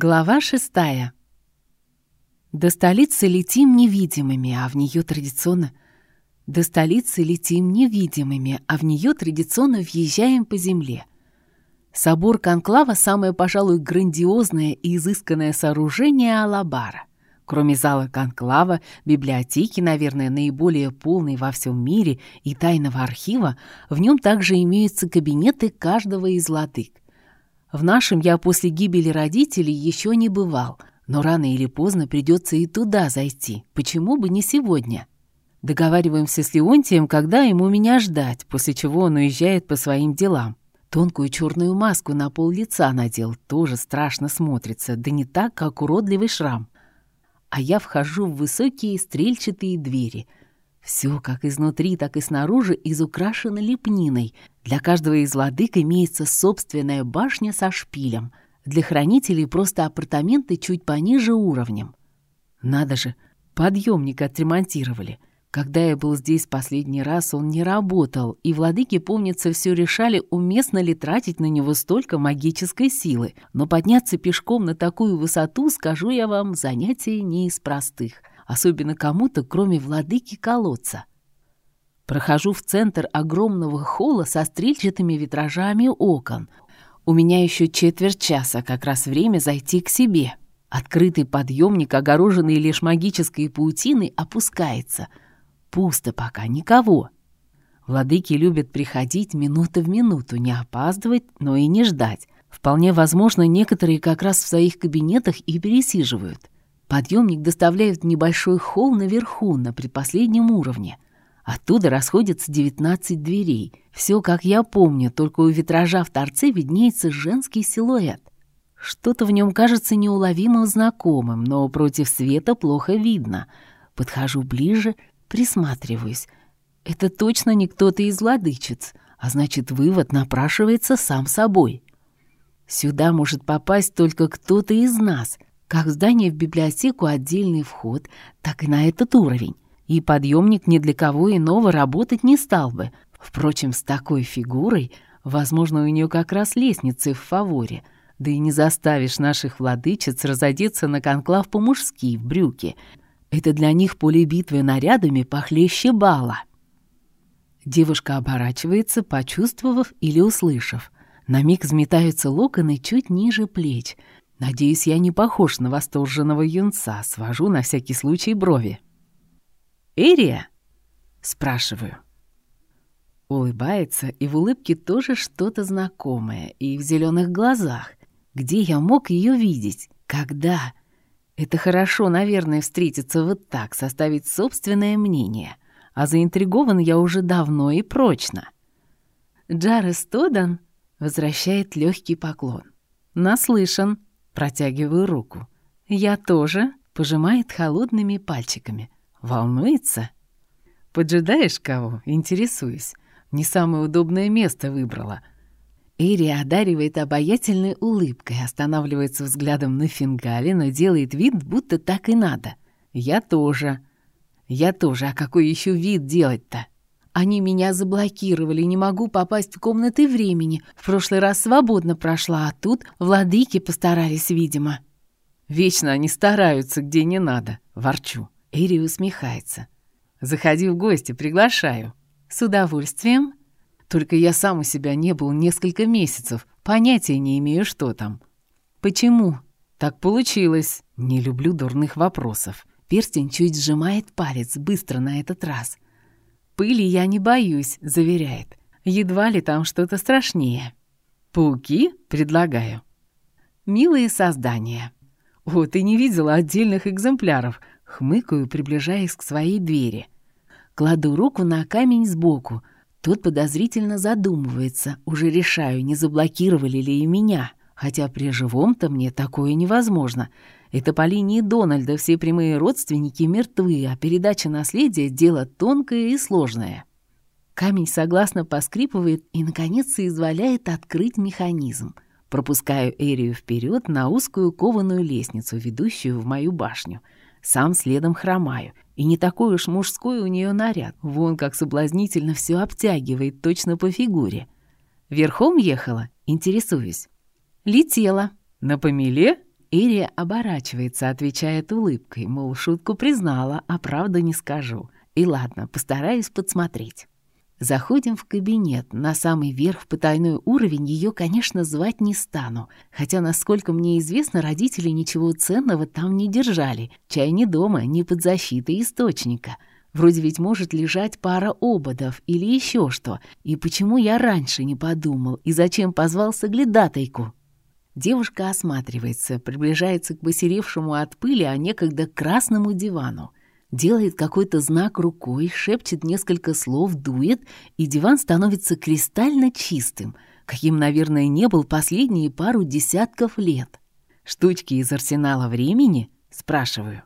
Глава шестая. До столицы летим невидимыми, а в нее традиционно... До столицы летим невидимыми, а в нее традиционно въезжаем по земле. Собор Конклава – самое, пожалуй, грандиозное и изысканное сооружение Алабара. Кроме зала Конклава, библиотеки, наверное, наиболее полной во всем мире и тайного архива, в нем также имеются кабинеты каждого из владык. В нашем я после гибели родителей еще не бывал, но рано или поздно придется и туда зайти. Почему бы не сегодня? Договариваемся с Леонтием, когда ему меня ждать, после чего он уезжает по своим делам. Тонкую черную маску на пол лица надел, тоже страшно смотрится, да не так, как уродливый шрам. А я вхожу в высокие стрельчатые двери — все, как изнутри, так и снаружи, изукрашено лепниной. Для каждого из владык имеется собственная башня со шпилем. Для хранителей просто апартаменты чуть пониже уровнем. Надо же, подъемник отремонтировали. Когда я был здесь последний раз, он не работал, и владыки, помнится, все решали, уместно ли тратить на него столько магической силы. Но подняться пешком на такую высоту, скажу я вам, занятие не из простых — особенно кому-то, кроме владыки колодца. Прохожу в центр огромного холла со стрельчатыми витражами окон. У меня еще четверть часа, как раз время зайти к себе. Открытый подъемник, огороженный лишь магической паутиной, опускается. Пусто пока, никого. Владыки любят приходить минута в минуту, не опаздывать, но и не ждать. Вполне возможно, некоторые как раз в своих кабинетах и пересиживают. Подъемник доставляет в небольшой холл наверху, на предпоследнем уровне. Оттуда расходятся 19 дверей. Все, как я помню, только у витража в торце виднеется женский силуэт. Что-то в нем кажется неуловимо знакомым, но против света плохо видно. Подхожу ближе, присматриваюсь. Это точно не кто-то из владычиц, а значит, вывод напрашивается сам собой. Сюда может попасть только кто-то из нас — как в здание в библиотеку отдельный вход, так и на этот уровень. И подъемник ни для кого иного работать не стал бы. Впрочем, с такой фигурой, возможно, у нее как раз лестницы в фаворе. Да и не заставишь наших владычиц разодеться на конклав по-мужски в брюки. Это для них поле битвы нарядами похлеще бала. Девушка оборачивается, почувствовав или услышав. На миг взметаются локоны чуть ниже плеч — Надеюсь, я не похож на восторженного юнца, свожу на всякий случай брови. «Эрия?» — спрашиваю. Улыбается, и в улыбке тоже что-то знакомое, и в зеленых глазах. Где я мог ее видеть? Когда? Это хорошо, наверное, встретиться вот так, составить собственное мнение. А заинтригован я уже давно и прочно. Джарес Тодан возвращает легкий поклон. Наслышан. Протягиваю руку. «Я тоже», — пожимает холодными пальчиками. «Волнуется?» «Поджидаешь кого?» Интересуюсь. Не самое удобное место выбрала. Эри одаривает обаятельной улыбкой, останавливается взглядом на фингале, но делает вид, будто так и надо. «Я тоже». «Я тоже. А какой еще вид делать-то?» Они меня заблокировали, не могу попасть в комнаты времени. В прошлый раз свободно прошла, а тут владыки постарались, видимо. Вечно они стараются, где не надо. Ворчу. Эри усмехается. Заходи в гости, приглашаю. С удовольствием. Только я сам у себя не был несколько месяцев. Понятия не имею, что там. Почему? Так получилось. Не люблю дурных вопросов. Перстень чуть сжимает палец, быстро на этот раз. «Пыли я не боюсь», — заверяет. «Едва ли там что-то страшнее». «Пауки?» — предлагаю. «Милые создания». «О, ты не видела отдельных экземпляров», — хмыкаю, приближаясь к своей двери. Кладу руку на камень сбоку. Тот подозрительно задумывается. Уже решаю, не заблокировали ли и меня. Хотя при живом-то мне такое невозможно. Это по линии Дональда все прямые родственники мертвы, а передача наследия — дело тонкое и сложное. Камень согласно поскрипывает и, наконец, соизволяет открыть механизм. Пропускаю Эрию вперед на узкую кованую лестницу, ведущую в мою башню. Сам следом хромаю. И не такой уж мужской у нее наряд. Вон как соблазнительно все обтягивает, точно по фигуре. Верхом ехала? Интересуюсь. Летела. На помеле? Эрия оборачивается, отвечает улыбкой, мол, шутку признала, а правду не скажу. И ладно, постараюсь подсмотреть. Заходим в кабинет. На самый верх, в потайной уровень, ее, конечно, звать не стану. Хотя, насколько мне известно, родители ничего ценного там не держали. Чай не дома, не под защитой источника. Вроде ведь может лежать пара ободов или еще что. И почему я раньше не подумал? И зачем позвал соглядатайку? Девушка осматривается, приближается к посеревшему от пыли, а некогда красному дивану. Делает какой-то знак рукой, шепчет несколько слов, дует, и диван становится кристально чистым, каким, наверное, не был последние пару десятков лет. «Штучки из арсенала времени?» — спрашиваю.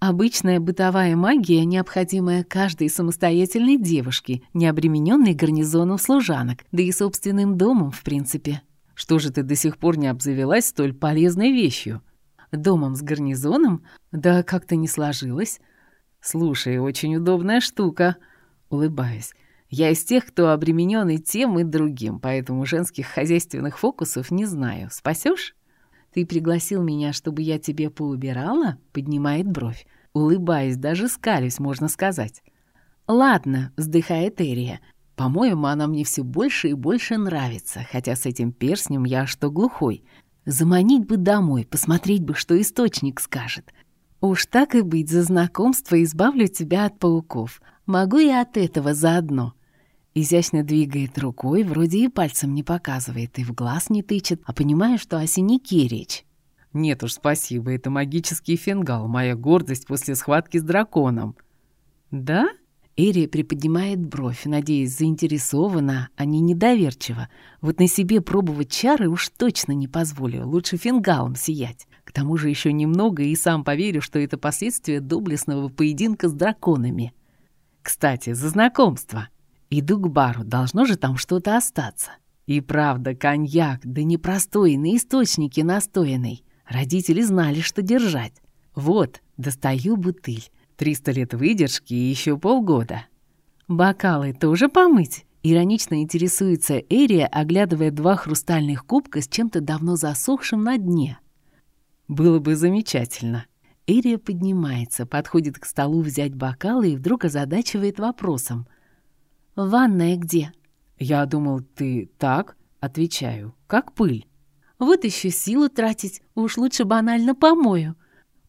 Обычная бытовая магия, необходимая каждой самостоятельной девушке, не обремененной гарнизоном служанок, да и собственным домом, в принципе. Что же ты до сих пор не обзавелась столь полезной вещью? Домом с гарнизоном? Да как-то не сложилось. Слушай, очень удобная штука. Улыбаюсь. Я из тех, кто обременен и тем, и другим, поэтому женских хозяйственных фокусов не знаю. Спасешь? «Ты пригласил меня, чтобы я тебе поубирала?» — поднимает бровь. Улыбаясь, даже скались, можно сказать. «Ладно», — вздыхает Эрия. «По-моему, она мне все больше и больше нравится, хотя с этим перстнем я что глухой. Заманить бы домой, посмотреть бы, что источник скажет. Уж так и быть, за знакомство избавлю тебя от пауков. Могу и от этого заодно». Изящно двигает рукой, вроде и пальцем не показывает, и в глаз не тычет, а понимаю, что о синяке речь. «Нет уж, спасибо, это магический фингал, моя гордость после схватки с драконом». «Да?» Эри приподнимает бровь, надеясь, заинтересована, а не недоверчиво. Вот на себе пробовать чары уж точно не позволю, лучше фингалом сиять. К тому же еще немного и сам поверю, что это последствия доблестного поединка с драконами. Кстати, за знакомство. Иду к бару, должно же там что-то остаться. И правда, коньяк, да не простой, на источнике настоянный. Родители знали, что держать. Вот, достаю бутыль. Триста лет выдержки и еще полгода. Бокалы тоже помыть? Иронично интересуется Эрия, оглядывая два хрустальных кубка с чем-то давно засохшим на дне. Было бы замечательно. Эрия поднимается, подходит к столу взять бокалы и вдруг озадачивает вопросом. «Ванная где?» «Я думал, ты так?» Отвечаю, как пыль. «Вот еще силу тратить, уж лучше банально помою».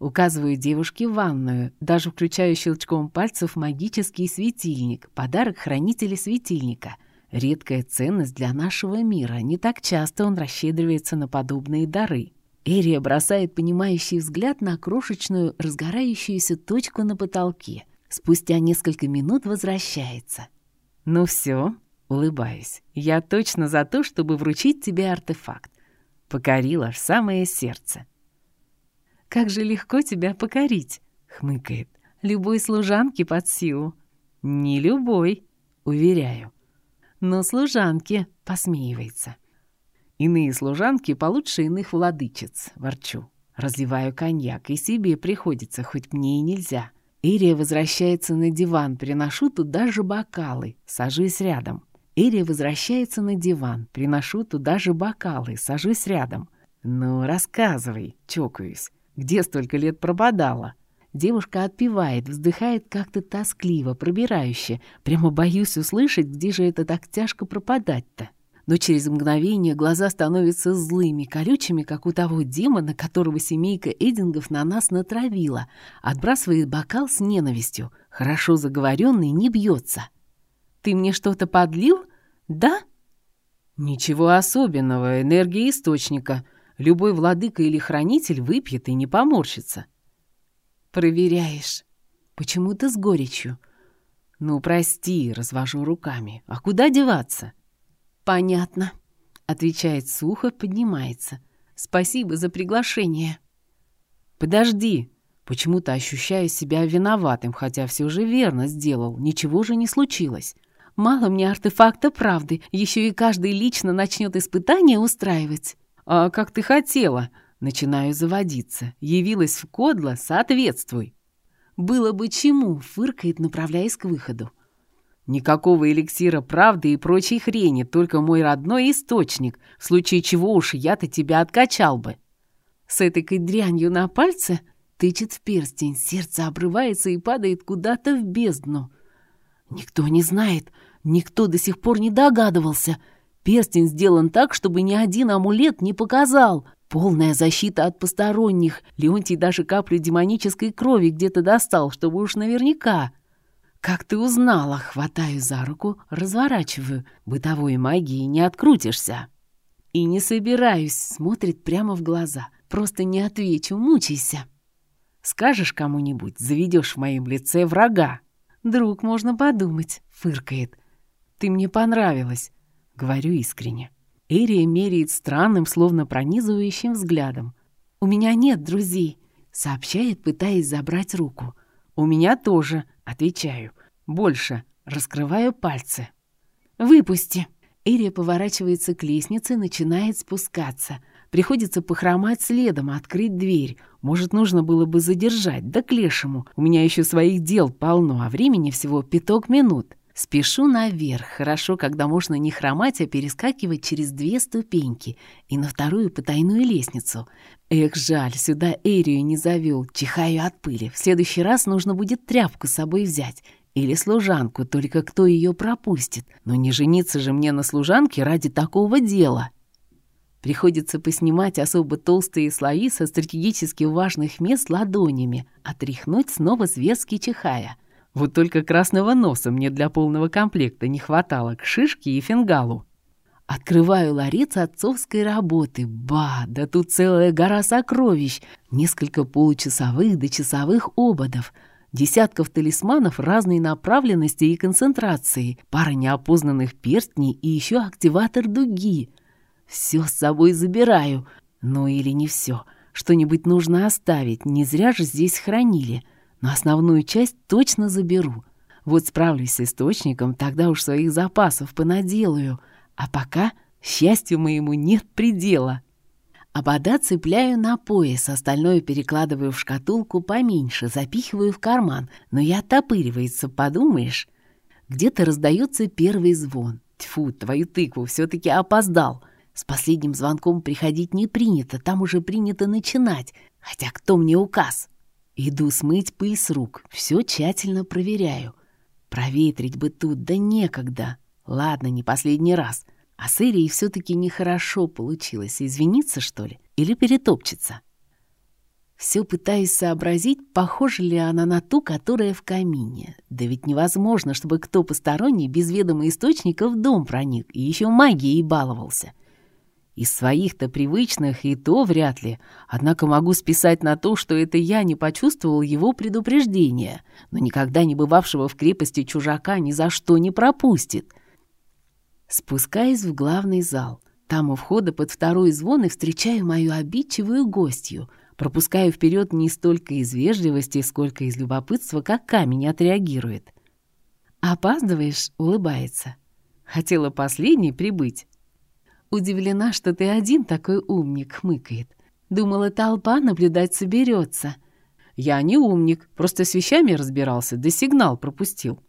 Указываю девушке ванную, даже включаю щелчком пальцев магический светильник, подарок хранителя светильника. Редкая ценность для нашего мира, не так часто он расщедривается на подобные дары. Эрия бросает понимающий взгляд на крошечную разгорающуюся точку на потолке. Спустя несколько минут возвращается. «Ну все, улыбаюсь. «Я точно за то, чтобы вручить тебе артефакт. Покорила в самое сердце». «Как же легко тебя покорить!» — хмыкает. «Любой служанке под силу». «Не любой», — уверяю. «Но служанке», — посмеивается. «Иные служанки получше иных владычиц», — ворчу. Разливаю коньяк, и себе приходится, хоть мне и нельзя. Ирия возвращается на диван, приношу туда же бокалы, сажусь рядом. Ирия возвращается на диван, приношу туда же бокалы, сажусь рядом. «Ну, рассказывай», — чокаюсь, — «где столько лет пропадала?» Девушка отпевает, вздыхает как-то тоскливо, пробирающе. Прямо боюсь услышать, где же это так тяжко пропадать-то но через мгновение глаза становятся злыми, колючими, как у того демона, которого семейка Эдингов на нас натравила, отбрасывает бокал с ненавистью. Хорошо заговоренный не бьется. «Ты мне что-то подлил? Да?» «Ничего особенного, энергия источника. Любой владыка или хранитель выпьет и не поморщится». «Проверяешь. Почему-то с горечью». «Ну, прости», — развожу руками. «А куда деваться?» «Понятно», — отвечает сухо, поднимается. «Спасибо за приглашение». «Подожди!» Почему-то ощущаю себя виноватым, хотя все же верно сделал, ничего же не случилось. Мало мне артефакта правды, еще и каждый лично начнет испытания устраивать. «А как ты хотела?» Начинаю заводиться. Явилась в кодло, соответствуй. «Было бы чему», — фыркает, направляясь к выходу. Никакого эликсира правды и прочей хрени, только мой родной источник, в случае чего уж я-то тебя откачал бы. с этой дрянью на пальце, тычет в перстень, сердце обрывается и падает куда-то в бездну. Никто не знает, никто до сих пор не догадывался. Перстень сделан так, чтобы ни один амулет не показал. Полная защита от посторонних. Леонтий даже каплю демонической крови где-то достал, чтобы уж наверняка. «Как ты узнала?» Хватаю за руку, разворачиваю. Бытовой магии не открутишься. И не собираюсь, смотрит прямо в глаза. Просто не отвечу, мучайся. Скажешь кому-нибудь, заведешь в моем лице врага. Друг, можно подумать, фыркает. Ты мне понравилась, говорю искренне. Эрия меряет странным, словно пронизывающим взглядом. «У меня нет друзей», — сообщает, пытаясь забрать руку. «У меня тоже», — отвечаю. «Больше». Раскрываю пальцы. «Выпусти». Эрия поворачивается к лестнице, начинает спускаться. Приходится похромать следом, открыть дверь. Может, нужно было бы задержать, да к лешему. У меня еще своих дел полно, а времени всего пяток минут. Спешу наверх. Хорошо, когда можно не хромать, а перескакивать через две ступеньки и на вторую потайную лестницу. Эх, жаль, сюда Эрию не завел. Чихаю от пыли. В следующий раз нужно будет тряпку с собой взять. Или служанку, только кто ее пропустит. Но не жениться же мне на служанке ради такого дела. Приходится поснимать особо толстые слои со стратегически важных мест ладонями, отряхнуть снова зверски чихая. Вот только красного носа мне для полного комплекта не хватало к шишке и фингалу. Открываю ларец отцовской работы. Ба, да тут целая гора сокровищ. Несколько получасовых до часовых ободов. Десятков талисманов разной направленности и концентрации. Пара неопознанных перстней и еще активатор дуги. Все с собой забираю. Ну или не все. Что-нибудь нужно оставить. Не зря же здесь хранили но основную часть точно заберу. Вот справлюсь с источником, тогда уж своих запасов понаделаю. А пока счастью моему нет предела. Обода цепляю на пояс, остальное перекладываю в шкатулку поменьше, запихиваю в карман, но и оттопыривается, подумаешь. Где-то раздается первый звон. Тьфу, твою тыкву, все-таки опоздал. С последним звонком приходить не принято, там уже принято начинать. Хотя кто мне указ? Иду смыть пыль с рук, все тщательно проверяю. Проветрить бы тут, да некогда. Ладно, не последний раз. А с Ирией все-таки нехорошо получилось. Извиниться, что ли? Или перетопчется? Все пытаюсь сообразить, похожа ли она на ту, которая в камине. Да ведь невозможно, чтобы кто посторонний без ведома источника в дом проник и еще магией баловался. Из своих-то привычных и то вряд ли. Однако могу списать на то, что это я не почувствовал его предупреждения, но никогда не бывавшего в крепости чужака ни за что не пропустит. Спускаюсь в главный зал. Там у входа под второй звон и встречаю мою обидчивую гостью. Пропускаю вперед не столько из вежливости, сколько из любопытства, как камень отреагирует. «Опаздываешь?» — улыбается. «Хотела последней прибыть». Удивлена, что ты один такой умник, хмыкает. Думала, толпа наблюдать соберется. Я не умник, просто с вещами разбирался, да сигнал пропустил.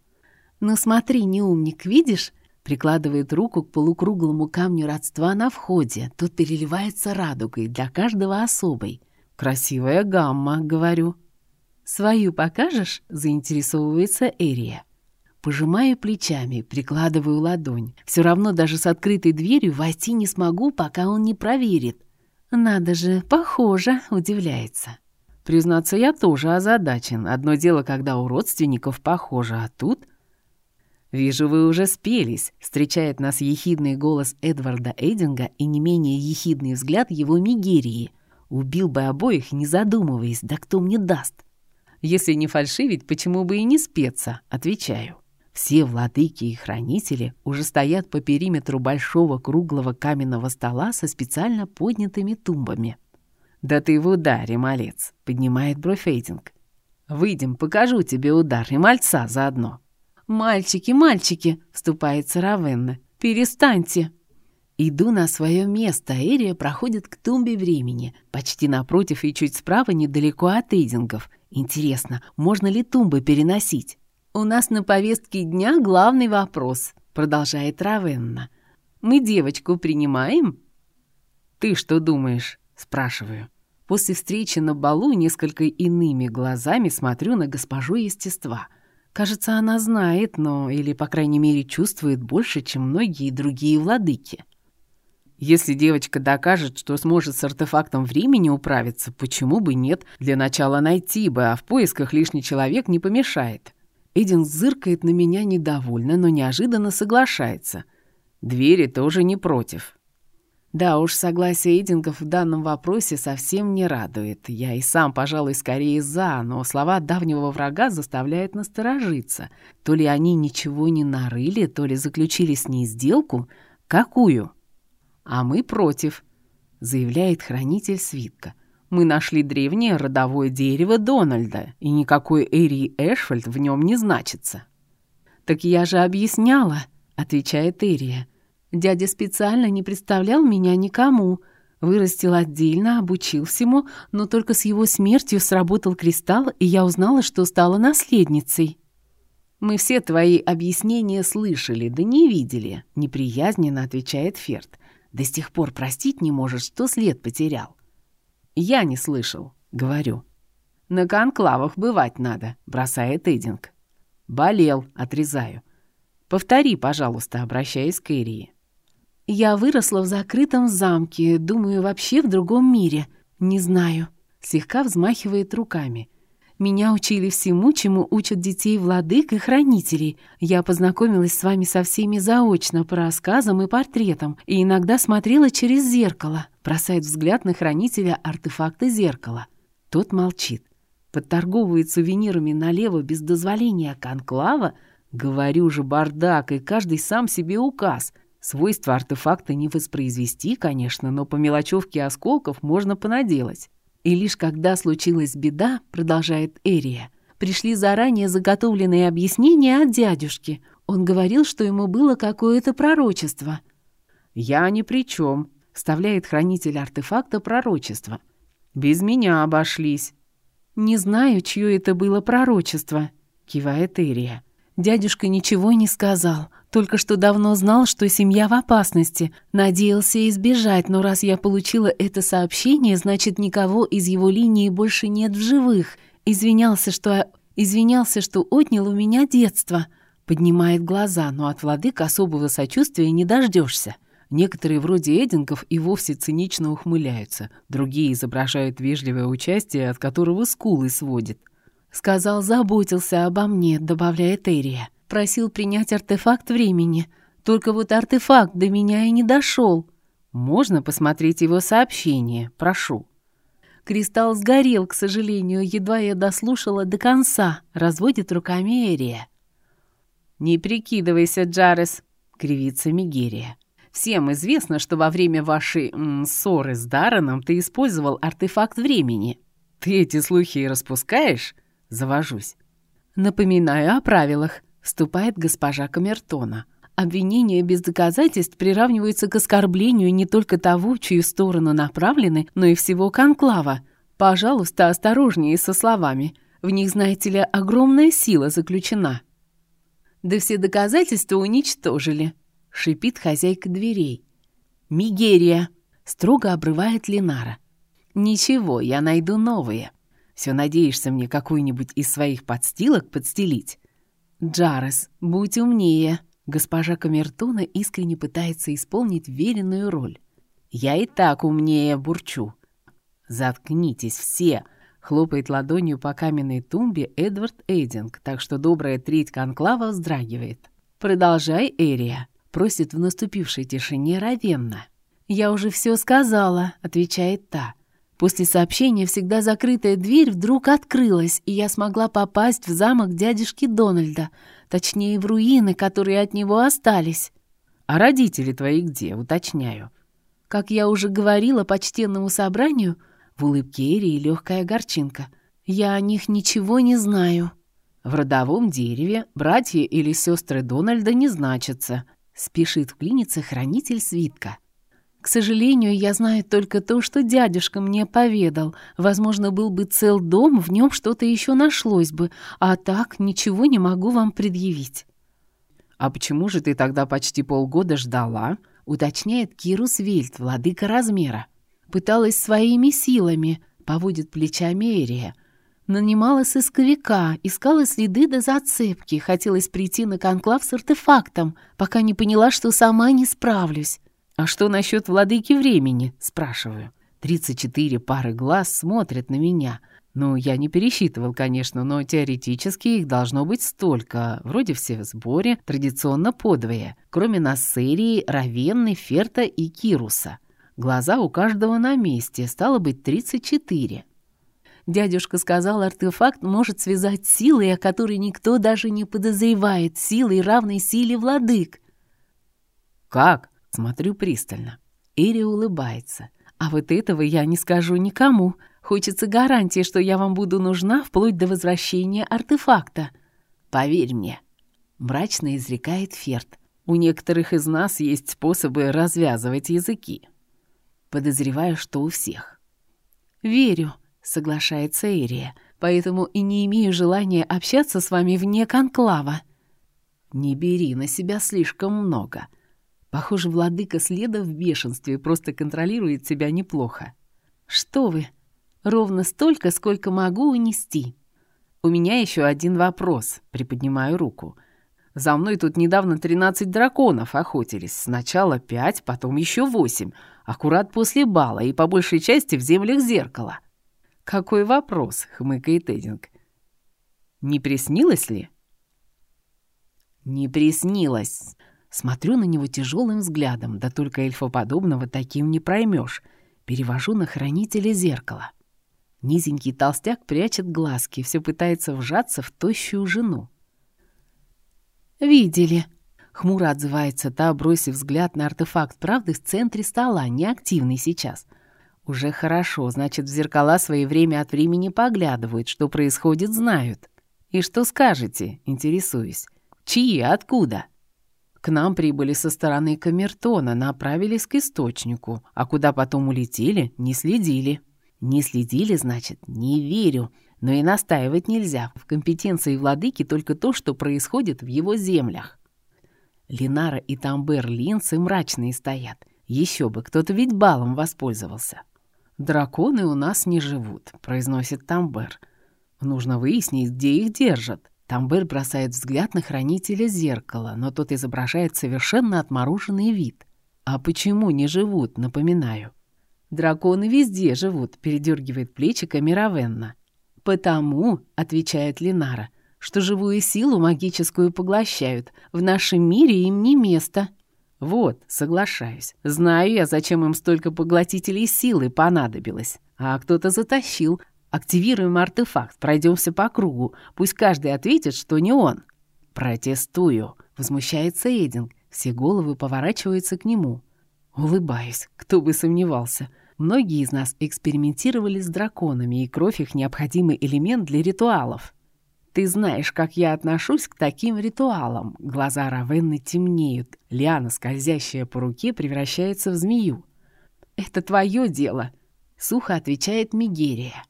Ну смотри, не умник, видишь? Прикладывает руку к полукруглому камню родства на входе. Тут переливается радугой, для каждого особой. «Красивая гамма», — говорю. «Свою покажешь?» — заинтересовывается Эрия. Пожимаю плечами, прикладываю ладонь. Все равно даже с открытой дверью войти не смогу, пока он не проверит. «Надо же, похоже», — удивляется. Признаться, я тоже озадачен. Одно дело, когда у родственников похоже, а тут... «Вижу, вы уже спелись», — встречает нас ехидный голос Эдварда Эдинга и не менее ехидный взгляд его Мигерии. Убил бы обоих, не задумываясь, да кто мне даст? Если не фальшивить, почему бы и не спеться, отвечаю. Все владыки и хранители уже стоят по периметру большого круглого каменного стола со специально поднятыми тумбами. «Да ты в ударе, малец!» — поднимает бровь Эйдинг. «Выйдем, покажу тебе удар и мальца заодно». «Мальчики, мальчики!» — вступается Равенна. «Перестаньте!» Иду на свое место, Эрия проходит к тумбе времени. Почти напротив и чуть справа недалеко от Эйдингов. Интересно, можно ли тумбы переносить? «У нас на повестке дня главный вопрос», — продолжает Равенна. «Мы девочку принимаем?» «Ты что думаешь?» — спрашиваю. После встречи на балу несколько иными глазами смотрю на госпожу естества. Кажется, она знает, но или, по крайней мере, чувствует больше, чем многие другие владыки. Если девочка докажет, что сможет с артефактом времени управиться, почему бы нет? Для начала найти бы, а в поисках лишний человек не помешает. Эдин зыркает на меня недовольно, но неожиданно соглашается. Двери тоже не против. Да уж, согласие Эдингов в данном вопросе совсем не радует. Я и сам, пожалуй, скорее за, но слова давнего врага заставляют насторожиться. То ли они ничего не нарыли, то ли заключили с ней сделку. Какую? «А мы против», — заявляет хранитель свитка. «Мы нашли древнее родовое дерево Дональда, и никакой Эри Эшфольд в нем не значится». «Так я же объясняла», — отвечает Эрия. «Дядя специально не представлял меня никому. Вырастил отдельно, обучил всему, но только с его смертью сработал кристалл, и я узнала, что стала наследницей». «Мы все твои объяснения слышали, да не видели», — неприязненно отвечает Ферд. До сих пор простить не можешь, что след потерял. Я не слышал, говорю. На конклавах бывать надо, бросает Эдинг. Болел, отрезаю. Повтори, пожалуйста, обращаясь к Эрии. Я выросла в закрытом замке, думаю, вообще в другом мире. Не знаю. Слегка взмахивает руками. Меня учили всему, чему учат детей владык и хранителей. Я познакомилась с вами со всеми заочно по рассказам и портретам, и иногда смотрела через зеркало. Бросает взгляд на хранителя артефакта зеркала. Тот молчит. Подторговывает сувенирами налево без дозволения конклава. Говорю же, бардак, и каждый сам себе указ. Свойства артефакта не воспроизвести, конечно, но по мелочевке осколков можно понаделать. И лишь когда случилась беда, продолжает Эрия, пришли заранее заготовленные объяснения от дядюшки. Он говорил, что ему было какое-то пророчество. «Я ни при чем», — вставляет хранитель артефакта пророчество. «Без меня обошлись». «Не знаю, чье это было пророчество», — кивает Эрия. Дядюшка ничего не сказал, только что давно знал, что семья в опасности. Надеялся избежать, но раз я получила это сообщение, значит, никого из его линии больше нет в живых. Извинялся, что... Извинялся, что отнял у меня детство. Поднимает глаза, но от владык особого сочувствия не дождешься. Некоторые, вроде Эдингов, и вовсе цинично ухмыляются. Другие изображают вежливое участие, от которого скулы сводит. Сказал, заботился обо мне, добавляет Эрия. Просил принять артефакт времени. Только вот артефакт до меня и не дошел. Можно посмотреть его сообщение, прошу. Кристалл сгорел, к сожалению, едва я дослушала до конца, разводит руками Эрия. «Не прикидывайся, Джарес», — кривится Мигерия. «Всем известно, что во время вашей м, ссоры с Дарреном ты использовал артефакт времени. Ты эти слухи распускаешь?» Завожусь. Напоминаю о правилах. Вступает госпожа Камертона. Обвинение без доказательств приравнивается к оскорблению не только того, чью сторону направлены, но и всего конклава. Пожалуйста, осторожнее со словами. В них, знаете ли, огромная сила заключена. Да все доказательства уничтожили, шипит хозяйка дверей. Мигерия, строго обрывает Ленара. Ничего, я найду новые. Все надеешься мне какую-нибудь из своих подстилок подстелить? Джарес, будь умнее. Госпожа Камертона искренне пытается исполнить веренную роль. Я и так умнее бурчу. Заткнитесь все, хлопает ладонью по каменной тумбе Эдвард Эйдинг, так что добрая треть конклава вздрагивает. «Продолжай, Эрия», — просит в наступившей тишине Равенна. «Я уже все сказала», — отвечает та. После сообщения всегда закрытая дверь вдруг открылась, и я смогла попасть в замок дядюшки Дональда, точнее, в руины, которые от него остались. «А родители твои где?» — уточняю. Как я уже говорила почтенному собранию, в улыбке Эрии легкая горчинка. Я о них ничего не знаю. В родовом дереве братья или сестры Дональда не значатся. Спешит вклиниться хранитель свитка. К сожалению, я знаю только то, что дядюшка мне поведал. Возможно, был бы цел дом, в нем что-то еще нашлось бы, а так ничего не могу вам предъявить». «А почему же ты тогда почти полгода ждала?» — уточняет Кирус Вильд, владыка размера. «Пыталась своими силами», — Поводит плечами Эрия. Нанимала сысковика, искала следы до зацепки, хотелось прийти на конклав с артефактом, пока не поняла, что сама не справлюсь. «А что насчет владыки времени?» — спрашиваю. Тридцать четыре пары глаз смотрят на меня. Ну, я не пересчитывал, конечно, но теоретически их должно быть столько. Вроде все в сборе, традиционно подвое. Кроме Нассерии, Равенны, Ферта и Кируса. Глаза у каждого на месте, стало быть, тридцать четыре. Дядюшка сказал, артефакт может связать силой, о которой никто даже не подозревает, силой, равной силе владык. «Как?» — смотрю пристально. Эри улыбается. «А вот этого я не скажу никому. Хочется гарантии, что я вам буду нужна вплоть до возвращения артефакта. Поверь мне». Мрачно изрекает Ферд. «У некоторых из нас есть способы развязывать языки». Подозреваю, что у всех. «Верю», соглашается Эрия, поэтому и не имею желания общаться с вами вне конклава. Не бери на себя слишком много. Похоже, владыка следа в бешенстве просто контролирует себя неплохо. Что вы? Ровно столько, сколько могу унести. У меня еще один вопрос, приподнимаю руку. За мной тут недавно 13 драконов охотились. Сначала 5, потом еще 8. Аккурат после бала и по большей части в землях зеркала. «Какой вопрос?» — хмыкает Эдинг. «Не приснилось ли?» «Не приснилось!» Смотрю на него тяжелым взглядом, да только эльфоподобного таким не проймешь. Перевожу на хранителя зеркала. Низенький толстяк прячет глазки, все пытается вжаться в тощую жену. «Видели?» — хмуро отзывается та, бросив взгляд на артефакт правды в центре стола, неактивный сейчас — уже хорошо, значит, в зеркала свои время от времени поглядывают, что происходит, знают. И что скажете, интересуюсь. Чьи, откуда? К нам прибыли со стороны камертона, направились к источнику, а куда потом улетели, не следили. Не следили, значит, не верю. Но и настаивать нельзя. В компетенции владыки только то, что происходит в его землях. Линара и Тамбер Линцы мрачные стоят. Еще бы, кто-то ведь балом воспользовался. «Драконы у нас не живут», — произносит Тамбер. «Нужно выяснить, где их держат». Тамбер бросает взгляд на хранителя зеркала, но тот изображает совершенно отмороженный вид. «А почему не живут?» — напоминаю. «Драконы везде живут», — передергивает плечиками Равенна. «Потому», — отвечает Линара, — «что живую силу магическую поглощают. В нашем мире им не место». Вот, соглашаюсь. Знаю я, зачем им столько поглотителей силы понадобилось. А кто-то затащил. Активируем артефакт, пройдемся по кругу. Пусть каждый ответит, что не он. Протестую. Возмущается Эдинг. Все головы поворачиваются к нему. Улыбаюсь. Кто бы сомневался. Многие из нас экспериментировали с драконами, и кровь их необходимый элемент для ритуалов. Ты знаешь, как я отношусь к таким ритуалам. Глаза Равенны темнеют. Лиана, скользящая по руке, превращается в змею. Это твое дело, сухо отвечает Мигерия.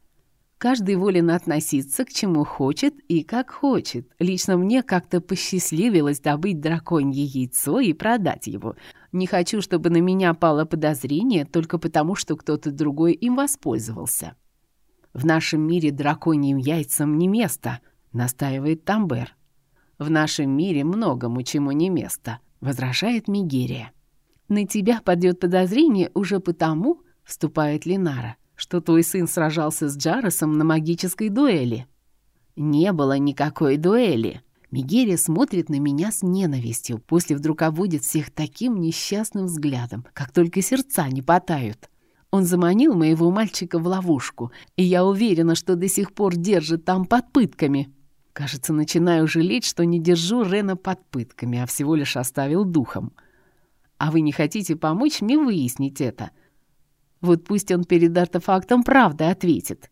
Каждый волен относиться к чему хочет и как хочет. Лично мне как-то посчастливилось добыть драконье яйцо и продать его. Не хочу, чтобы на меня пало подозрение только потому, что кто-то другой им воспользовался. В нашем мире драконьим яйцам не место — настаивает Тамбер. «В нашем мире многому чему не место», — возражает Мигерия. «На тебя падет подозрение уже потому», — вступает Линара, «что твой сын сражался с Джаросом на магической дуэли». «Не было никакой дуэли», Мигерия смотрит на меня с ненавистью, после вдруг обводит всех таким несчастным взглядом, как только сердца не потают. Он заманил моего мальчика в ловушку, и я уверена, что до сих пор держит там под пытками. Кажется, начинаю жалеть, что не держу Рена под пытками, а всего лишь оставил духом. А вы не хотите помочь мне выяснить это? Вот пусть он перед артефактом правды ответит.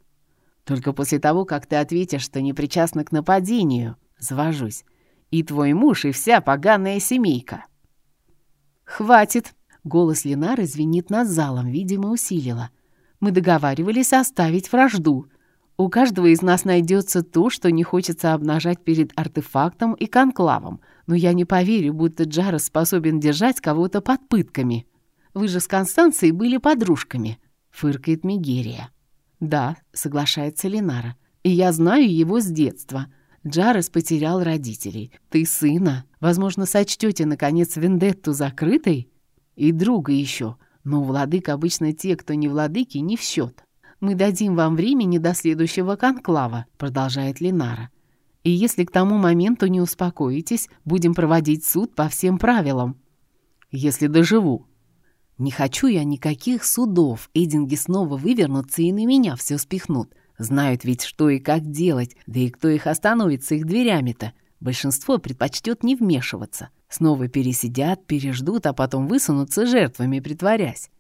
Только после того, как ты ответишь, что не причастна к нападению, завожусь. И твой муж, и вся поганая семейка. «Хватит!» — голос Ленары звенит над залом, видимо, усилила. «Мы договаривались оставить вражду. У каждого из нас найдется то, что не хочется обнажать перед артефактом и конклавом, но я не поверю, будто Джарес способен держать кого-то под пытками. Вы же с Констанцией были подружками, фыркает Мигерия. «Да», — соглашается Ленара. «И я знаю его с детства. Джарес потерял родителей. Ты сына. Возможно, сочтете, наконец, вендетту закрытой? И друга еще. Но владык обычно те, кто не владыки, не в счет. Мы дадим вам времени до следующего конклава», — продолжает Ленара. «И если к тому моменту не успокоитесь, будем проводить суд по всем правилам». «Если доживу», не хочу я никаких судов. Эдинги снова вывернутся и на меня все спихнут. Знают ведь, что и как делать, да и кто их остановит с их дверями-то. Большинство предпочтет не вмешиваться. Снова пересидят, переждут, а потом высунутся жертвами, притворясь.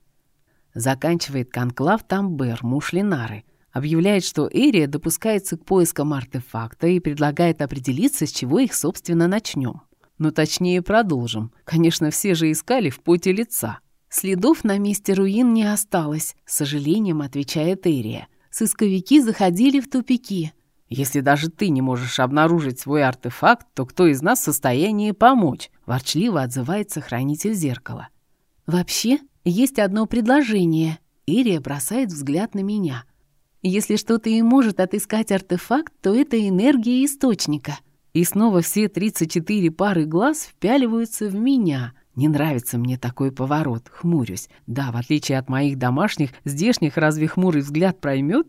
Заканчивает конклав Тамбер, муж Ленары. Объявляет, что Эрия допускается к поискам артефакта и предлагает определиться, с чего их, собственно, начнем. Но точнее продолжим. Конечно, все же искали в поте лица. Следов на месте руин не осталось, с сожалением отвечает Эрия. Сысковики заходили в тупики. Если даже ты не можешь обнаружить свой артефакт, то кто из нас в состоянии помочь? Ворчливо отзывается хранитель зеркала. Вообще, есть одно предложение. Эрия бросает взгляд на меня. Если что-то и может отыскать артефакт, то это энергия источника. И снова все 34 пары глаз впяливаются в меня — не нравится мне такой поворот, хмурюсь. Да, в отличие от моих домашних, здешних разве хмурый взгляд проймет?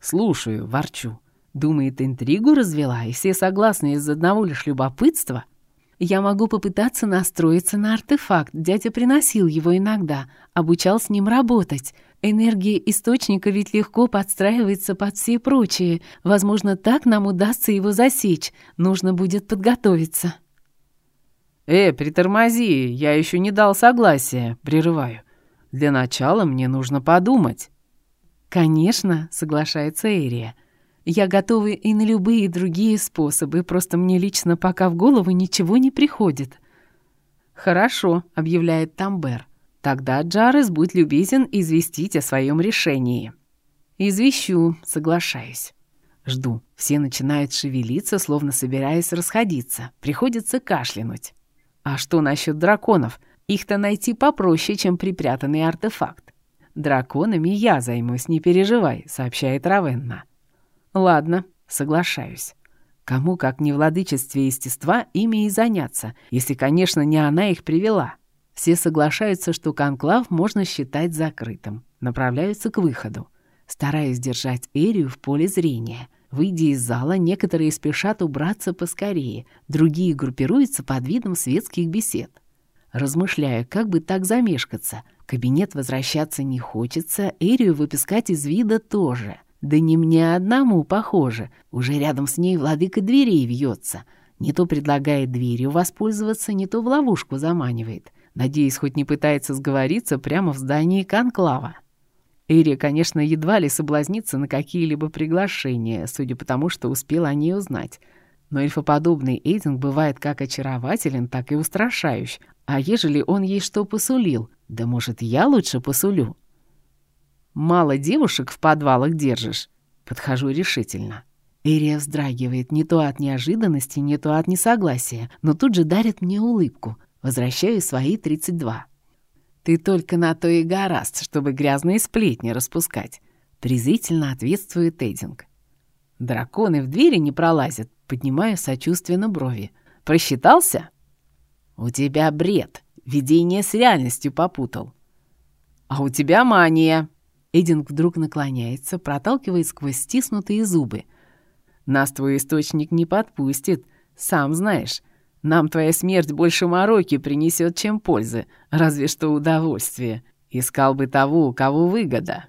Слушаю, ворчу. Думает, интригу развела, и все согласны из одного лишь любопытства? Я могу попытаться настроиться на артефакт. Дядя приносил его иногда, обучал с ним работать. Энергия источника ведь легко подстраивается под все прочие. Возможно, так нам удастся его засечь. Нужно будет подготовиться. «Э, притормози, я еще не дал согласия», — прерываю. «Для начала мне нужно подумать». «Конечно», — соглашается Эрия. «Я готова и на любые другие способы, просто мне лично пока в голову ничего не приходит». «Хорошо», — объявляет Тамбер. «Тогда, Джарес, будь любезен известить о своем решении». «Извещу», — соглашаюсь. Жду. Все начинают шевелиться, словно собираясь расходиться. Приходится кашлянуть. А что насчет драконов? Их-то найти попроще, чем припрятанный артефакт. Драконами я займусь, не переживай, сообщает Равенна. Ладно, соглашаюсь. Кому, как не владычестве естества, ими и заняться, если, конечно, не она их привела. Все соглашаются, что конклав можно считать закрытым. Направляются к выходу. Стараясь держать Эрию в поле зрения — Выйдя из зала, некоторые спешат убраться поскорее, другие группируются под видом светских бесед. Размышляя, как бы так замешкаться, кабинет возвращаться не хочется, Эрию выпускать из вида тоже. Да не мне одному, похоже. Уже рядом с ней владыка дверей вьется. Не то предлагает дверью воспользоваться, не то в ловушку заманивает. Надеюсь, хоть не пытается сговориться прямо в здании конклава. Эри, конечно, едва ли соблазнится на какие-либо приглашения, судя по тому, что успел о ней узнать. Но эльфоподобный Эйдинг бывает как очарователен, так и устрашающий. А ежели он ей что посулил? Да может, я лучше посулю? Мало девушек в подвалах держишь? Подхожу решительно. Эрия вздрагивает не то от неожиданности, не то от несогласия, но тут же дарит мне улыбку. Возвращаю свои 32. «Ты только на то и гораст, чтобы грязные сплетни распускать», — презрительно ответствует Эдинг. «Драконы в двери не пролазят», — поднимаю сочувственно брови. «Просчитался?» «У тебя бред. Видение с реальностью попутал». «А у тебя мания!» Эдинг вдруг наклоняется, проталкивает сквозь стиснутые зубы. «Нас твой источник не подпустит, сам знаешь. Нам твоя смерть больше мороки принесет, чем пользы, разве что удовольствие. Искал бы того, у кого выгода».